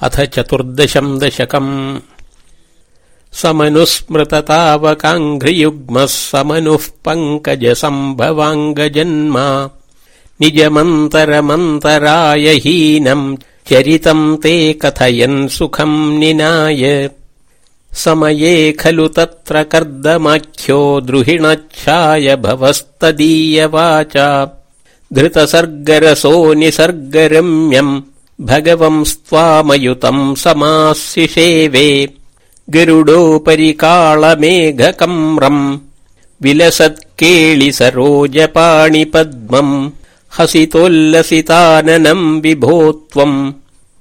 अथ चतुर्दशम् दशकम्। समनुस्मृततावकाङ्घ्रियुग्मः समनुः पङ्कजसम्भवाङ्गजन्मा। निजमन्तरमन्तराय हीनम् चरितम् ते कथयन् सुखम् निनाय। समये खलु तत्र कर्दमाख्यो द्रुहिणच्छाय भवस्तदीयवाचा। धृतसर्गरसो निसर्गरम्यम् भगवंस्त्वामयुतम् समासिषेवे गरुडोपरि काळमेघकम्रम्। विलसत्केळि सरोजपाणिपद्मम्। हसितोल्लसिताननम् विभो त्वम्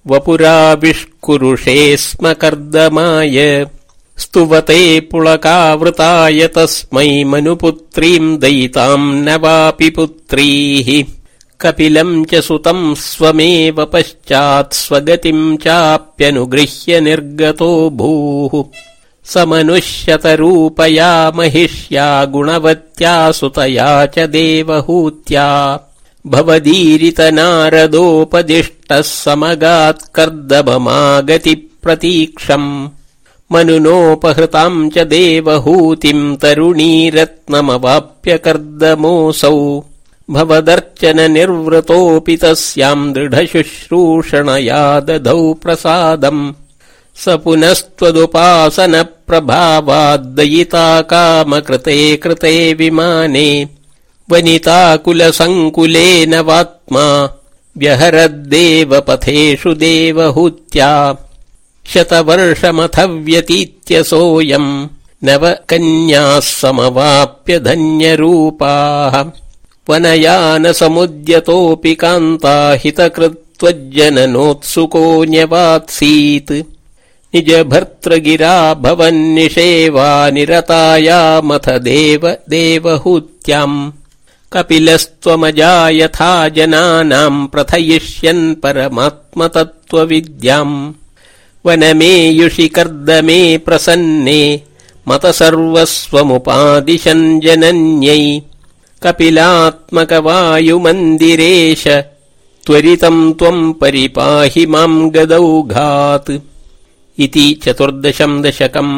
वपुराविष्कुरुषे स्म कर्दमाय स्तुवते पुळकावृताय तस्मै मनुपुत्रीम् दयिताम् न वापि पुत्रीः कपिलम् च सुतम् स्वमेव पश्चात् स्वगतिम् चाप्यनुगृह्य निर्गतो भूः। स मनुष्यतरूपया महिष्या गुणवत्या सुतया च देवहूत्या। भवदीरित नारदोपदिष्टः समगात्कर्दभमागति प्रतीक्षम् मनुनोपहृताम् च देवहूतिम् तरुणीरत्नमवाप्य कर्दमोऽसौ भवदर्चन निर्वृतोऽपि तस्याम् दृढशुश्रूषणया दधौ प्रसादम्। स पुनस्त्वदुपासन प्रभावाद्दयिता कामकृते कृते विमाने। वनिताकुलसङ्कुलेन वात्मा व्यहरद्देव पथेषु देवहूत्या। शतवर्षमथ व्यतीत्य सोऽयम् नव कन्याः समवाप्य धन्यरूपाः वनयानसमुद्यतोऽपि कान्ता हितकृत्वज्जननोत्सुको न्यवात्सीत् निज भर्तृगिरा भवन्निषेवा निरतायामथ देव देवहूत्याम् कपिलस्त्वमजा यथा जनानाम् प्रथयिष्यन् परमात्मतत्त्वविद्याम्। वनमेयुषि कर्दमे प्रसन्ने मत सर्वस्वमुपादिशन् जनन्यै कपिलात्मकवायुमन्दिरेश त्वरितम् त्वम् परिपाहि माम् गदौघात् इति चतुर्दशम् दशकम्